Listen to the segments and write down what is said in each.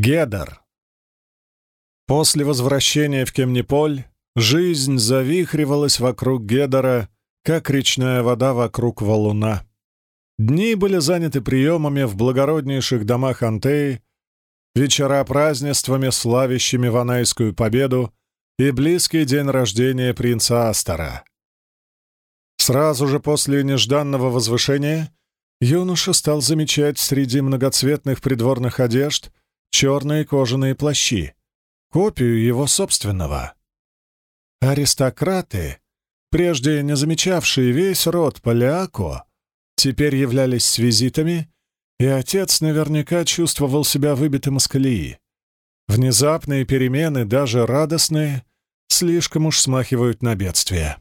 Гедер. После возвращения в Кемниполь жизнь завихривалась вокруг Гедера, как речная вода вокруг валуна. Дни были заняты приемами в благороднейших домах Антеи, вечера празднествами, славящими Ванайскую победу и близкий день рождения принца Астора. Сразу же после нежданного возвышения юноша стал замечать среди многоцветных придворных одежд черные кожаные плащи, копию его собственного. Аристократы, прежде не замечавшие весь род Поляко, теперь являлись с визитами, и отец наверняка чувствовал себя выбитым из колеи. Внезапные перемены, даже радостные, слишком уж смахивают на бедствие.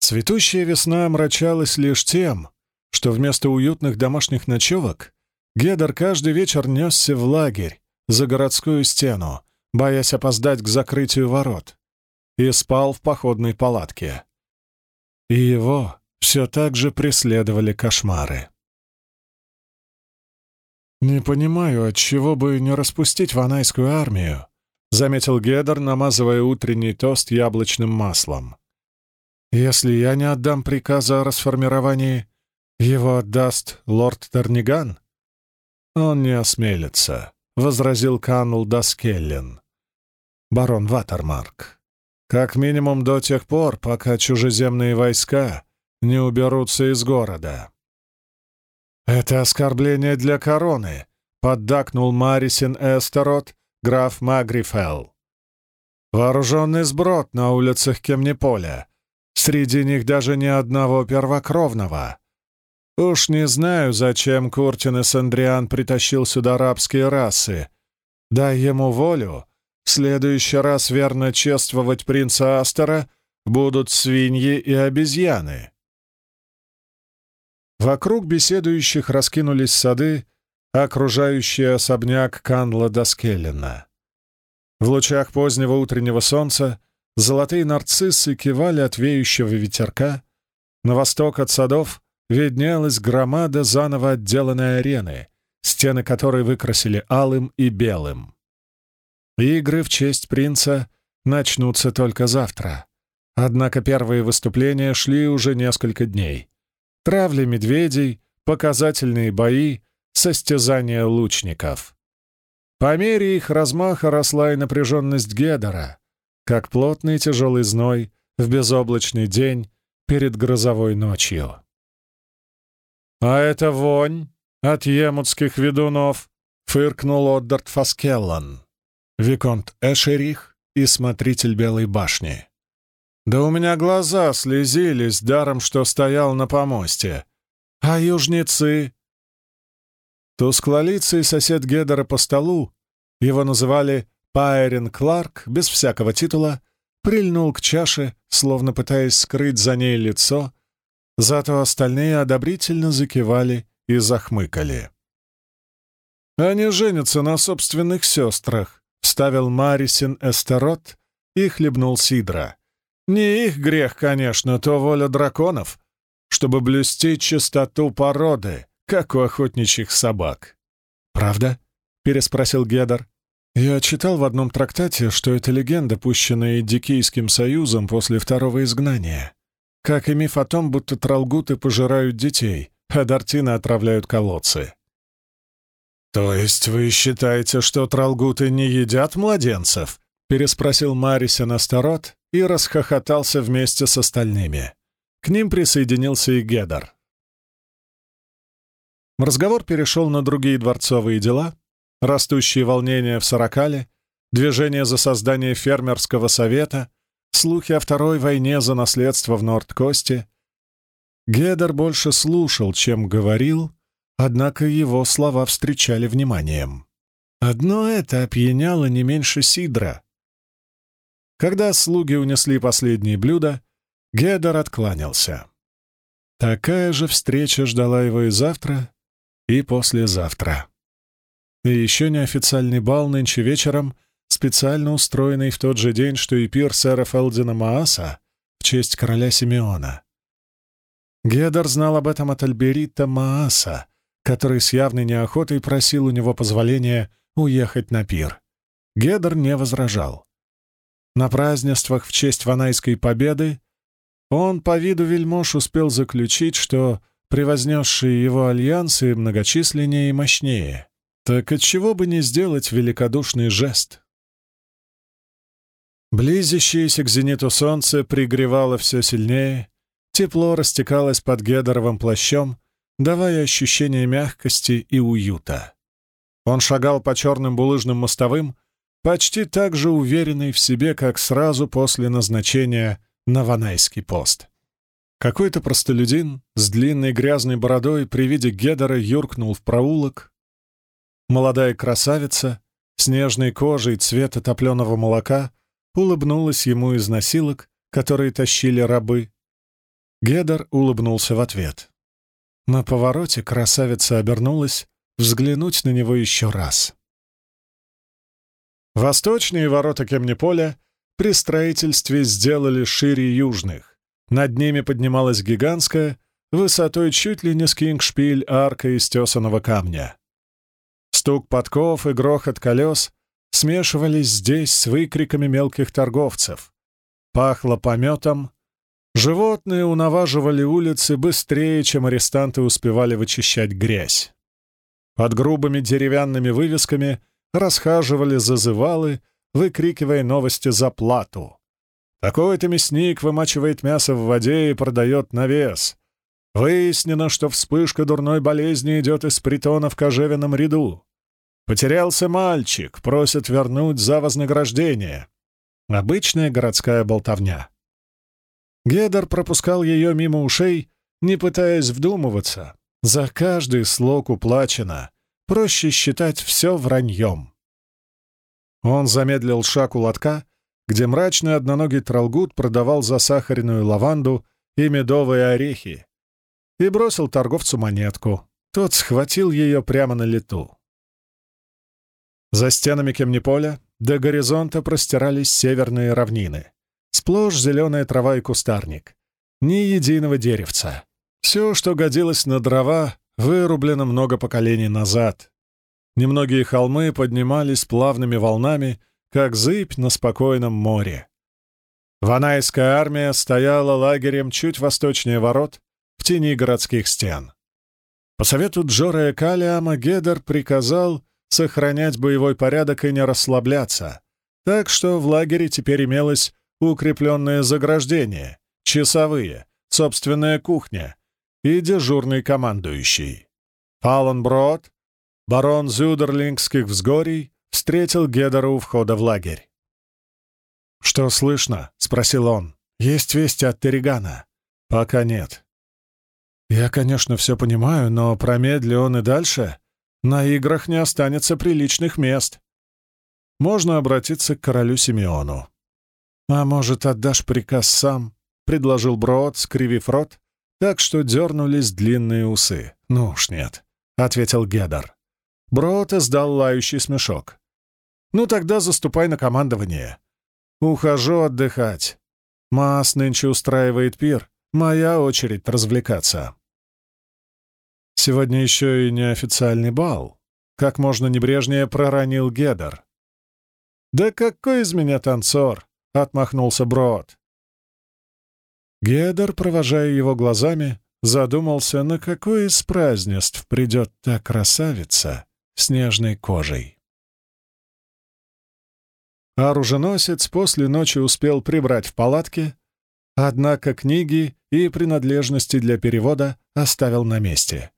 Цветущая весна омрачалась лишь тем, что вместо уютных домашних ночевок Гедер каждый вечер несся в лагерь за городскую стену, боясь опоздать к закрытию ворот, и спал в походной палатке. И его все так же преследовали кошмары. «Не понимаю, отчего бы не распустить ванайскую армию», — заметил Гедер, намазывая утренний тост яблочным маслом. «Если я не отдам приказа о расформировании, его отдаст лорд Терниган?» «Он не осмелится», — возразил Канул Даскеллен. «Барон Ватермарк, как минимум до тех пор, пока чужеземные войска не уберутся из города». «Это оскорбление для короны», — поддакнул Марисин Эстерот, граф Магрифелл. «Вооруженный сброд на улицах Кемниполя. Среди них даже ни одного первокровного. Уж не знаю, зачем Куртин и Сандриан притащил сюда арабские расы. Дай ему волю. В следующий раз верно чествовать принца Астера будут свиньи и обезьяны. Вокруг беседующих раскинулись сады, окружающие особняк Канла Доскеллина. В лучах позднего утреннего солнца золотые нарциссы кивали от веющего ветерка, на восток от садов виднелась громада заново отделанной арены, стены которой выкрасили алым и белым. Игры в честь принца начнутся только завтра. Однако первые выступления шли уже несколько дней. Травли медведей, показательные бои, состязания лучников. По мере их размаха росла и напряженность Гедора, как плотный тяжелый зной в безоблачный день перед грозовой ночью. «А это вонь от емутских ведунов!» — фыркнул Отдарт Фаскеллан, Виконт Эшерих и смотритель Белой башни. «Да у меня глаза слезились, даром что стоял на помосте. А южницы?» Тусклолицый сосед Гедера по столу, его называли Пайрин Кларк, без всякого титула, прильнул к чаше, словно пытаясь скрыть за ней лицо, Зато остальные одобрительно закивали и захмыкали. «Они женятся на собственных сестрах», — вставил Марисин Эстерот и хлебнул Сидра. «Не их грех, конечно, то воля драконов, чтобы блюсти чистоту породы, как у охотничьих собак». «Правда?» — переспросил Гедер. «Я читал в одном трактате, что это легенда, пущенная Дикийским союзом после второго изгнания как и миф о том, будто тралгуты пожирают детей, а дартины отравляют колодцы. «То есть вы считаете, что тралгуты не едят младенцев?» — переспросил Марисин Астарот и расхохотался вместе с остальными. К ним присоединился и Гедар. Разговор перешел на другие дворцовые дела, растущие волнения в Саракале, движение за создание фермерского совета — слухи о Второй войне за наследство в Нордкосте. Гедер больше слушал, чем говорил, однако его слова встречали вниманием. Одно это опьяняло не меньше Сидра. Когда слуги унесли последние блюда, Гедер откланялся. Такая же встреча ждала его и завтра, и послезавтра. И еще неофициальный бал нынче вечером — специально устроенный в тот же день, что и пир сэра Фелдина Мааса в честь короля Симеона. Гедер знал об этом от Альберита Мааса, который с явной неохотой просил у него позволения уехать на пир. Гедер не возражал. На празднествах в честь Ванайской победы он по виду вельмож успел заключить, что превознесшие его альянсы многочисленнее и мощнее. Так отчего бы не сделать великодушный жест? Близящееся к зениту солнце пригревало все сильнее, тепло растекалось под гедеровым плащом, давая ощущение мягкости и уюта. Он шагал по черным булыжным мостовым, почти так же уверенный в себе, как сразу после назначения на Ванайский пост. Какой-то простолюдин с длинной грязной бородой при виде Гедера юркнул в проулок. Молодая красавица с нежной кожей цвета топленого молока улыбнулась ему из носилок, которые тащили рабы. Гедер улыбнулся в ответ. На повороте красавица обернулась взглянуть на него еще раз. Восточные ворота Кемниполя при строительстве сделали шире южных. Над ними поднималась гигантская, высотой чуть ли не с кингшпиль арка из тесаного камня. Стук подков и грохот колес смешивались здесь с выкриками мелких торговцев. Пахло пометом. Животные унаваживали улицы быстрее, чем арестанты успевали вычищать грязь. Под грубыми деревянными вывесками расхаживали зазывалы, выкрикивая новости за плату. Такой-то мясник вымачивает мясо в воде и продает на вес. Выяснено, что вспышка дурной болезни идет из притона в кожевенном ряду. Потерялся мальчик, просят вернуть за вознаграждение. Обычная городская болтовня. Гедер пропускал ее мимо ушей, не пытаясь вдумываться. За каждый слог уплачено. Проще считать все враньем. Он замедлил шаг у лотка, где мрачный одноногий тралгут продавал засахаренную лаванду и медовые орехи, и бросил торговцу монетку. Тот схватил ее прямо на лету. За стенами Кемниполя до горизонта простирались северные равнины. Сплошь зеленая трава и кустарник. Ни единого деревца. Все, что годилось на дрова, вырублено много поколений назад. Немногие холмы поднимались плавными волнами как зыбь на спокойном море. Ванайская армия стояла лагерем чуть восточнее ворот, в тени городских стен. По совету Джора Калиама Гедер приказал сохранять боевой порядок и не расслабляться, так что в лагере теперь имелось укрепленное заграждение, часовые, собственная кухня и дежурный командующий. Фалон Брод, барон Зюдерлингских взгорий, встретил Гедера у входа в лагерь. «Что слышно?» — спросил он. «Есть вести от Терригана?» «Пока нет». «Я, конечно, все понимаю, но промедли он и дальше. На играх не останется приличных мест. Можно обратиться к королю Симеону». «А может, отдашь приказ сам?» — предложил Брод, скривив рот, так что дернулись длинные усы. «Ну уж нет», — ответил Гедер. Брод издал лающий смешок. «Ну тогда заступай на командование. Ухожу отдыхать. Мас нынче устраивает пир. Моя очередь развлекаться». Сегодня еще и неофициальный бал. Как можно небрежнее проронил Гедер. «Да какой из меня танцор?» — отмахнулся Брод. Гедер, провожая его глазами, задумался, на какое из празднеств придет та красавица, снежной кожей. Оруженосец после ночи успел прибрать в палатке, однако книги и принадлежности для перевода оставил на месте.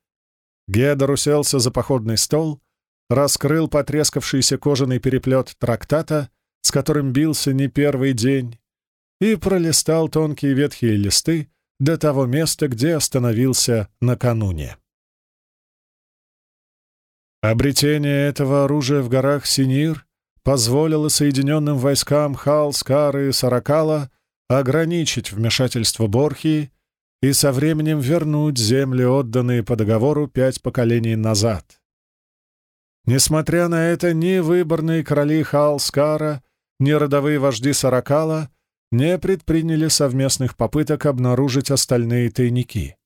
Гедор уселся за походный стол, раскрыл потрескавшийся кожаный переплет трактата, с которым бился не первый день, и пролистал тонкие ветхие листы до того места, где остановился накануне. Обретение этого оружия в горах Синир позволило Соединенным войскам Хал, Скары и Саракала ограничить вмешательство Борхии и со временем вернуть земли, отданные по договору пять поколений назад. Несмотря на это, ни выборные короли Хаалскара, ни родовые вожди Саракала не предприняли совместных попыток обнаружить остальные тайники.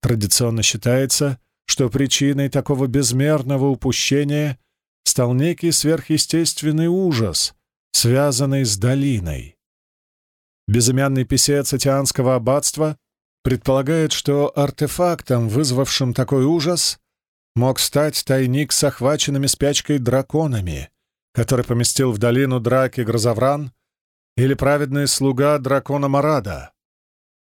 Традиционно считается, что причиной такого безмерного упущения стал некий сверхъестественный ужас, связанный с долиной. Безымянный писец Атианского аббатства предполагает, что артефактом, вызвавшим такой ужас, мог стать тайник с охваченными спячкой драконами, который поместил в долину драки Грозовран, или праведный слуга дракона Марада.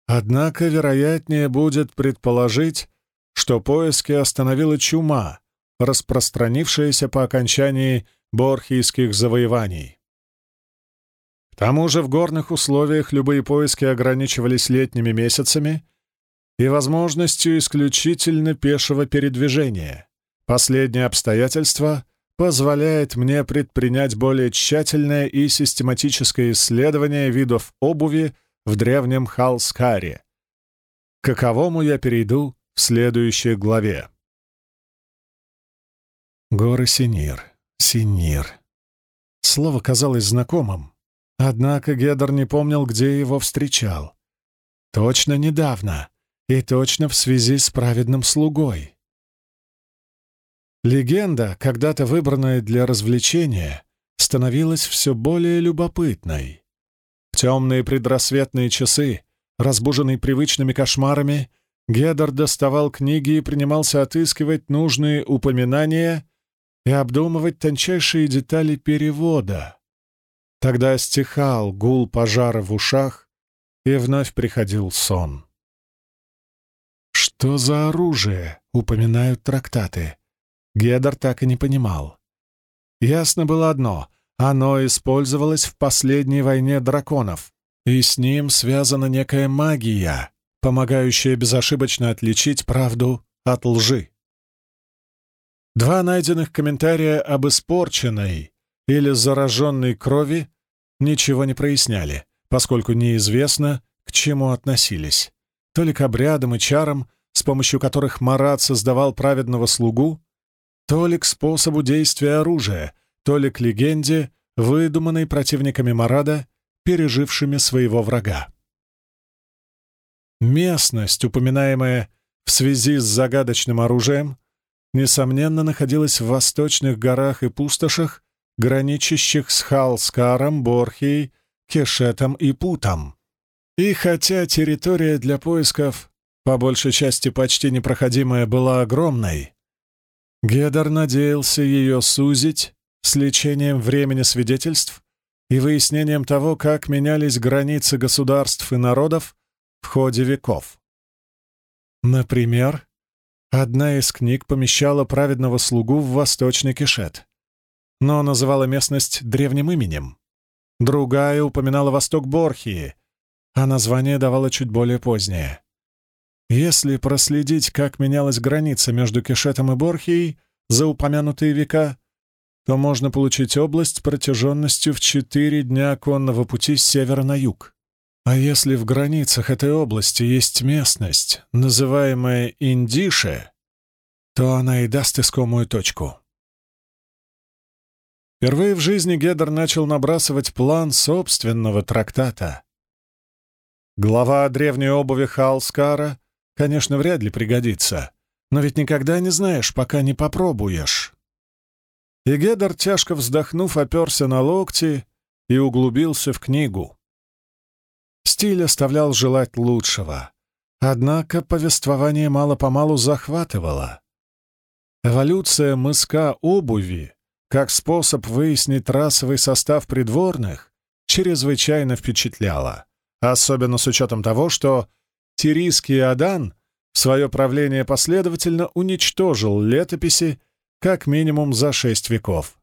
Однако вероятнее будет предположить, что поиски остановила чума, распространившаяся по окончании борхийских завоеваний. К тому же в горных условиях любые поиски ограничивались летними месяцами и возможностью исключительно пешего передвижения. Последнее обстоятельство позволяет мне предпринять более тщательное и систематическое исследование видов обуви в древнем Халскаре, к каковому я перейду в следующей главе. Горы Синир, Синир. Слово казалось знакомым, однако Гедер не помнил, где его встречал. Точно недавно и точно в связи с праведным слугой. Легенда, когда-то выбранная для развлечения, становилась все более любопытной. В темные предрассветные часы, разбуженный привычными кошмарами, Гедер доставал книги и принимался отыскивать нужные упоминания и обдумывать тончайшие детали перевода. Тогда стихал гул пожара в ушах, и вновь приходил сон. Что за оружие упоминают трактаты? Гедер так и не понимал. Ясно было одно — оно использовалось в последней войне драконов, и с ним связана некая магия, помогающая безошибочно отличить правду от лжи. Два найденных комментария об испорченной или зараженной крови ничего не проясняли, поскольку неизвестно, к чему относились. То ли к обрядам и чарам, с помощью которых Марат создавал праведного слугу, то ли к способу действия оружия, то ли к легенде, выдуманной противниками Марада, пережившими своего врага. Местность, упоминаемая в связи с загадочным оружием, несомненно, находилась в восточных горах и пустошах, граничащих с Халскаром, Борхией, Кешетом и Путом. И хотя территория для поисков, по большей части почти непроходимая, была огромной, Гедер надеялся ее сузить с лечением времени свидетельств и выяснением того, как менялись границы государств и народов в ходе веков. Например, одна из книг помещала праведного слугу в восточный Кишет, но называла местность древним именем. Другая упоминала восток Борхии, а название давала чуть более позднее. Если проследить, как менялась граница между Кешетом и Борхией за упомянутые века, то можно получить область протяженностью в четыре дня конного пути с севера на юг. А если в границах этой области есть местность, называемая Индише, то она и даст искомую точку. Впервые в жизни Гедер начал набрасывать план собственного трактата. Глава о древней обуви Халскара Конечно, вряд ли пригодится, но ведь никогда не знаешь, пока не попробуешь. И Гедер, тяжко вздохнув, оперся на локти и углубился в книгу. Стиль оставлял желать лучшего, однако повествование мало-помалу захватывало. Эволюция мыска обуви, как способ выяснить расовый состав придворных, чрезвычайно впечатляла, особенно с учетом того, что Тирийский Адан в свое правление последовательно уничтожил летописи как минимум за шесть веков.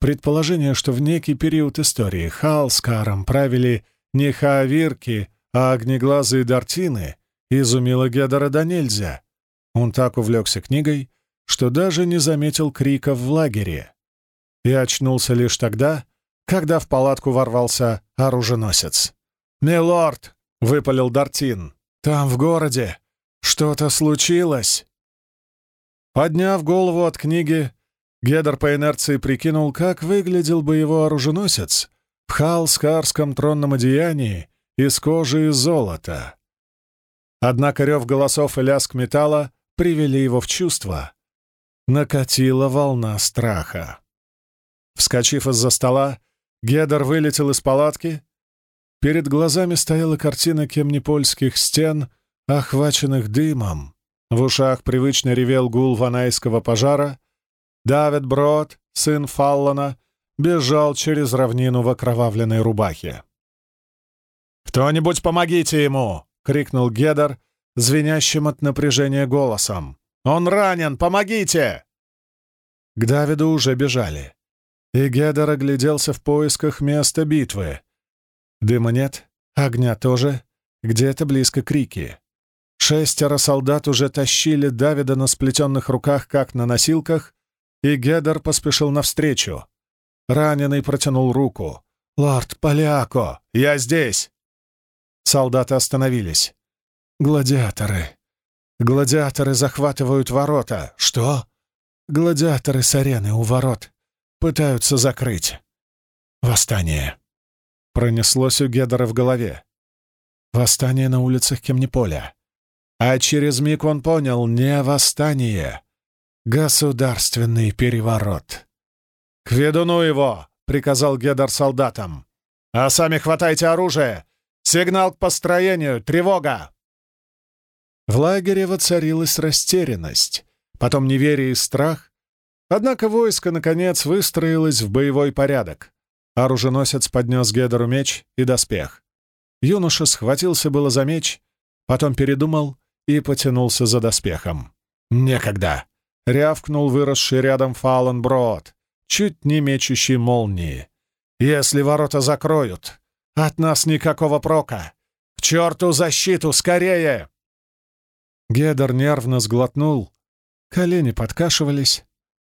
Предположение, что в некий период истории Халскаром правили не хаавирки, а огнеглазые дартины, изумило Гедора до нельзя. Он так увлекся книгой, что даже не заметил криков в лагере. И очнулся лишь тогда, когда в палатку ворвался оруженосец. «Милорд, — выпалил Дартин. «Там, в городе, что-то случилось!» Подняв голову от книги, Гедер по инерции прикинул, как выглядел бы его оруженосец в халскарском тронном одеянии из кожи и золота. Однако рев голосов и лязг металла привели его в чувство, накатила волна страха. Вскочив из-за стола, Гедер вылетел из палатки. Перед глазами стояла картина кемнепольских стен, охваченных дымом. В ушах привычно ревел гул ванайского пожара. Давид Брод, сын Фаллона, бежал через равнину в окровавленной рубахе. «Кто-нибудь помогите ему!» — крикнул Гедер, звенящим от напряжения голосом. «Он ранен! Помогите!» К Давиду уже бежали и Гедер огляделся в поисках места битвы. Дыма нет, огня тоже, где-то близко крики. Шестеро солдат уже тащили Давида на сплетенных руках, как на носилках, и Гедер поспешил навстречу. Раненый протянул руку. «Лорд Поляко, я здесь!» Солдаты остановились. «Гладиаторы! Гладиаторы захватывают ворота! Что?» «Гладиаторы с арены у ворот!» Пытаются закрыть. Восстание. Пронеслось у Гедера в голове. Восстание на улицах Кемниполя. А через миг он понял — не восстание. Государственный переворот. «К ведуну его!» — приказал Гедер солдатам. «А сами хватайте оружие! Сигнал к построению! Тревога!» В лагере воцарилась растерянность, потом неверие и страх, Однако войско, наконец, выстроилось в боевой порядок. Оруженосец поднес Гедеру меч и доспех. Юноша схватился было за меч, потом передумал и потянулся за доспехом. «Некогда!» — рявкнул выросший рядом Фалан Брод, чуть не мечущий молнии. «Если ворота закроют, от нас никакого прока! К черту защиту, скорее!» Гедер нервно сглотнул, колени подкашивались,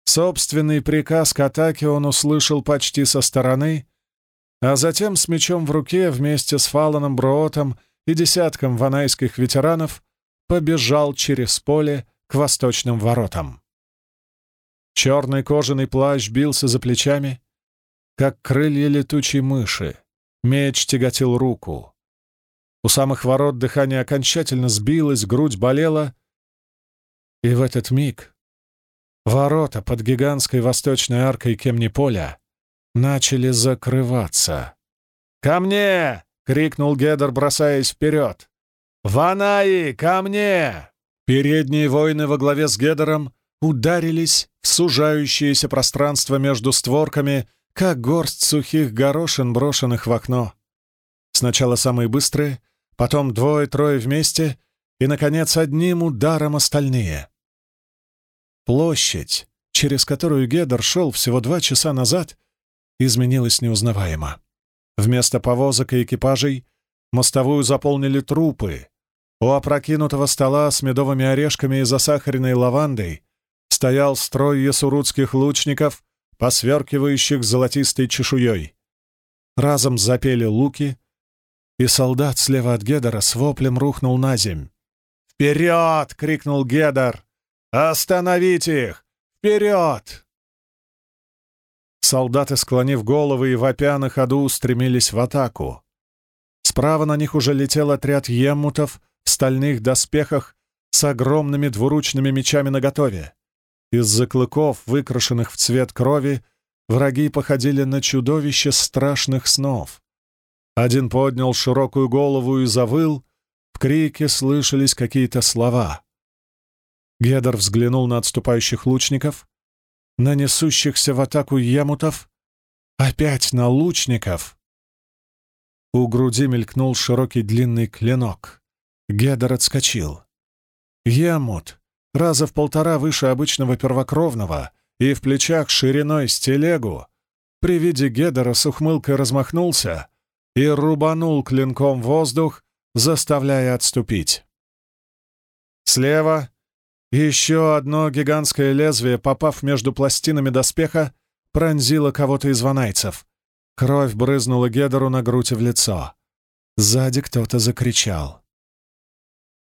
Собственный приказ к атаке он услышал почти со стороны, а затем с мечом в руке вместе с Фаланом Броотом и десятком ванайских ветеранов побежал через поле к восточным воротам. Черный кожаный плащ бился за плечами, как крылья летучей мыши. Меч тяготил руку. У самых ворот дыхание окончательно сбилось, грудь болела. И в этот миг Ворота под гигантской восточной аркой Кемниполя начали закрываться. «Ко мне!» — крикнул Гедер, бросаясь вперед. «Ванаи, ко мне!» Передние воины во главе с Гедером ударились в сужающееся пространство между створками, как горсть сухих горошин, брошенных в окно. Сначала самые быстрые, потом двое-трое вместе, и, наконец, одним ударом остальные. Площадь, через которую Гедер шел всего два часа назад, изменилась неузнаваемо. Вместо повозок и экипажей мостовую заполнили трупы. У опрокинутого стола с медовыми орешками и засахаренной лавандой стоял строй ясурудских лучников, посверкивающих золотистой чешуей. Разом запели луки, и солдат слева от Гедера с воплем рухнул на земь. «Вперед!» — крикнул Гедер. «Остановить их! Вперед!» Солдаты, склонив головы и вопя на ходу, стремились в атаку. Справа на них уже летел отряд еммутов в стальных доспехах с огромными двуручными мечами наготове. Из-за клыков, выкрашенных в цвет крови, враги походили на чудовище страшных снов. Один поднял широкую голову и завыл, в крике слышались какие-то слова. Гедер взглянул на отступающих лучников, на несущихся в атаку емутов, опять на лучников. У груди мелькнул широкий длинный клинок. Гедер отскочил. Емут, раза в полтора выше обычного первокровного и в плечах шириной с телегу, при виде Гедера с ухмылкой размахнулся и рубанул клинком воздух, заставляя отступить. Слева еще одно гигантское лезвие, попав между пластинами доспеха, пронзило кого-то из ванайцев. Кровь брызнула Гедеру на грудь и в лицо. Сзади кто-то закричал.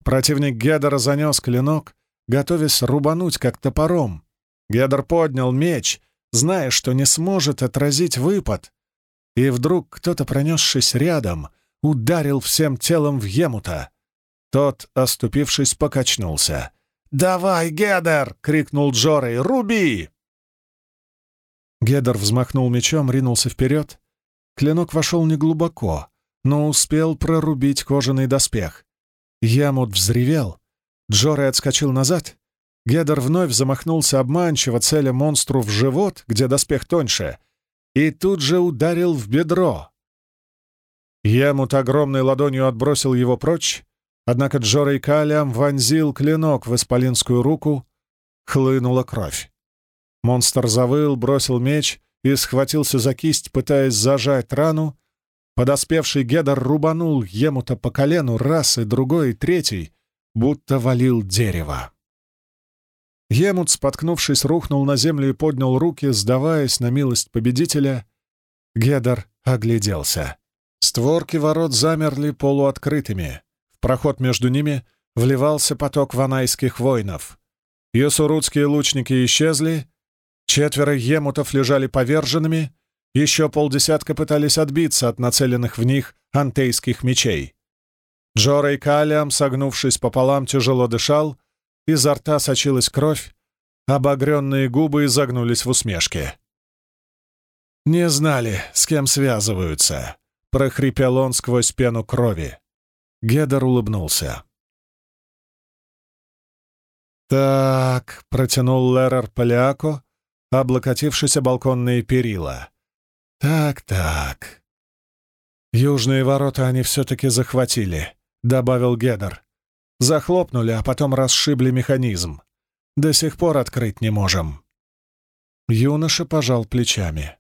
Противник Гедера занес клинок, готовясь рубануть как топором. Гедер поднял меч, зная, что не сможет отразить выпад. И вдруг кто-то, пронесшись рядом, ударил всем телом в Емута. Тот, оступившись, покачнулся — «Давай, Гедер!» — крикнул Джорей. «Руби!» Гедер взмахнул мечом, ринулся вперед. Клинок вошел неглубоко, но успел прорубить кожаный доспех. Ямут взревел. Джорей отскочил назад. Гедер вновь замахнулся обманчиво, целя монстру в живот, где доспех тоньше, и тут же ударил в бедро. Ямут огромной ладонью отбросил его прочь, однако Джорей Калям вонзил клинок в исполинскую руку, хлынула кровь. Монстр завыл, бросил меч и схватился за кисть, пытаясь зажать рану. Подоспевший Гедор рубанул Емута по колену раз и другой, и третий, будто валил дерево. Емут, споткнувшись, рухнул на землю и поднял руки, сдаваясь на милость победителя. Гедор огляделся. Створки ворот замерли полуоткрытыми. Проход между ними вливался поток ванайских воинов. Йосурудские лучники исчезли, четверо емутов лежали поверженными, еще полдесятка пытались отбиться от нацеленных в них антейских мечей. Джорей Калиам, согнувшись пополам, тяжело дышал, изо рта сочилась кровь, обогренные губы изогнулись в усмешке. «Не знали, с кем связываются», — прохрипел он сквозь пену крови. Гедер улыбнулся. «Так», — протянул Лерер Поляко, облокотившись о балконные перила. «Так-так. Южные ворота они все-таки захватили», — добавил Гедер. Захлопнули, а потом расшибли механизм. До сих пор открыть не можем. Юноша пожал плечами.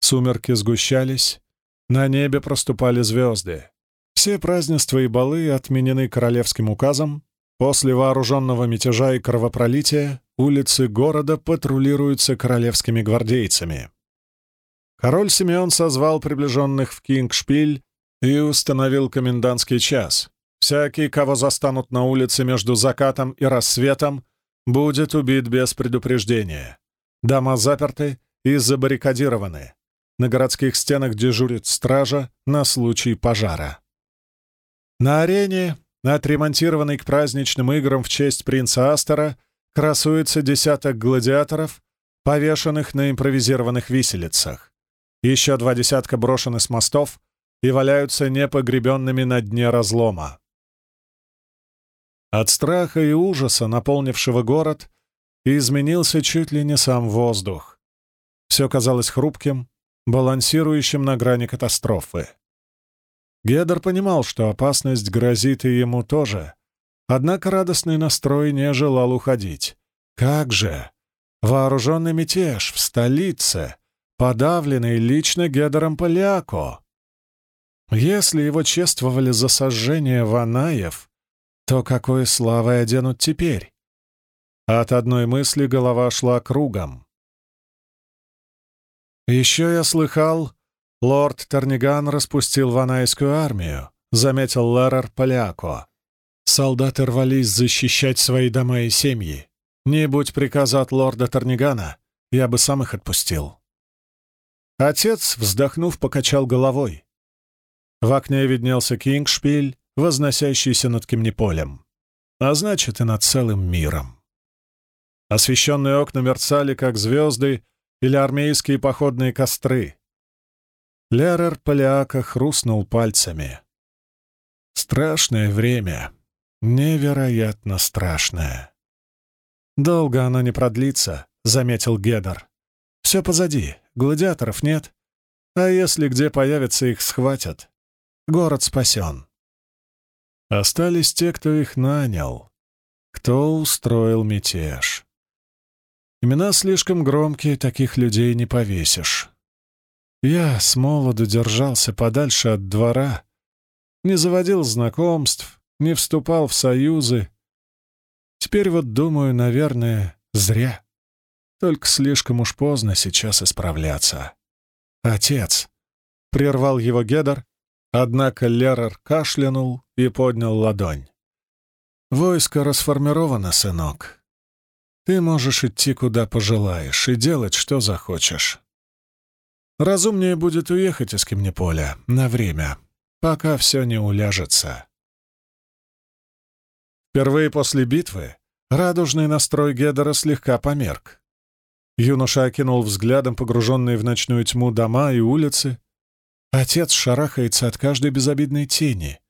Сумерки сгущались, на небе проступали звезды. Все празднества и балы отменены королевским указом. После вооруженного мятежа и кровопролития улицы города патрулируются королевскими гвардейцами. Король Симеон созвал приближенных в Кингшпиль и установил комендантский час, Всякий, кого застанут на улице между закатом и рассветом, будет убит без предупреждения. Дома заперты и забаррикадированы. На городских стенах дежурит стража на случай пожара. На арене, отремонтированной к праздничным играм в честь принца Астера, красуется десяток гладиаторов, повешенных на импровизированных виселицах. Еще два десятка брошены с мостов и валяются непогребенными на дне разлома. От страха и ужаса, наполнившего город, изменился чуть ли не сам воздух. Все казалось хрупким, балансирующим на грани катастрофы. Гедер понимал, что опасность грозит и ему тоже, однако радостный настрой не желал уходить. Как же! Вооруженный мятеж в столице, подавленный лично Гедером Поляко. Если его чествовали за сожжение Ванаев, то какой славой оденут теперь? От одной мысли голова шла кругом. «Еще я слыхал, лорд Тарниган распустил ванайскую армию», — заметил Лерер Поляко. «Солдаты рвались защищать свои дома и семьи. Не будь приказа от лорда Тарнигана, я бы сам их отпустил». Отец, вздохнув, покачал головой. В окне виднелся Кингшпиль, возносящийся над Кемниполем, а значит и над целым миром. Освещенные окна мерцали, как звезды или армейские походные костры. Лерер Поляка хрустнул пальцами. Страшное время. Невероятно страшное. «Долго оно не продлится», — заметил Гедер. «Все позади, гладиаторов нет. А если где появятся, их схватят. Город спасен. Остались те, кто их нанял, кто устроил мятеж. Имена слишком громкие, таких людей не повесишь. Я с молоду держался подальше от двора, не заводил знакомств, не вступал в союзы. Теперь вот думаю, наверное, зря. Только слишком уж поздно сейчас исправляться. Отец, — прервал его Гедер, Однако Лерер кашлянул и поднял ладонь. «Войско расформировано, сынок. Ты можешь идти, куда пожелаешь, и делать, что захочешь. Разумнее будет уехать из Кемнеполя на время, пока все не уляжется». Впервые после битвы Радужный настрой Гедера слегка померк. Юноша окинул взглядом погруженные в ночную тьму дома и улицы. Отец шарахается от каждой безобидной тени.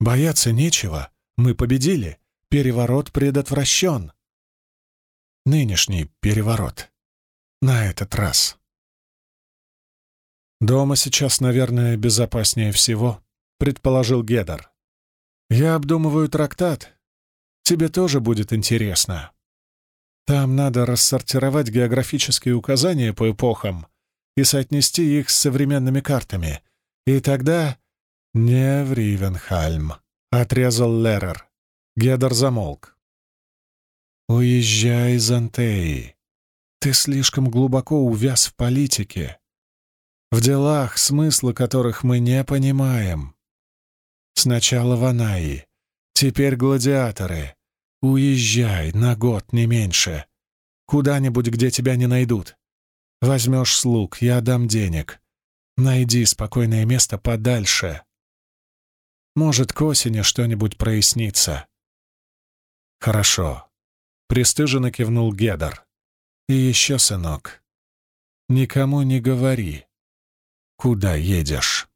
Бояться нечего. Мы победили. Переворот предотвращен. Нынешний переворот. На этот раз. «Дома сейчас, наверное, безопаснее всего», — предположил Гедер. «Я обдумываю трактат. Тебе тоже будет интересно. Там надо рассортировать географические указания по эпохам и соотнести их с современными картами. И тогда...» «Не в Ривенхальм», — отрезал Лерер. Гедер замолк. «Уезжай из Антеи. Ты слишком глубоко увяз в политике в делах, смысла которых мы не понимаем. Сначала Ванаи, теперь гладиаторы. Уезжай на год, не меньше. Куда-нибудь, где тебя не найдут. Возьмешь слуг, я дам денег. Найди спокойное место подальше. Может, к осени что-нибудь прояснится. Хорошо. Престыженно кивнул Гедар. И еще, сынок, никому не говори, куда едешь.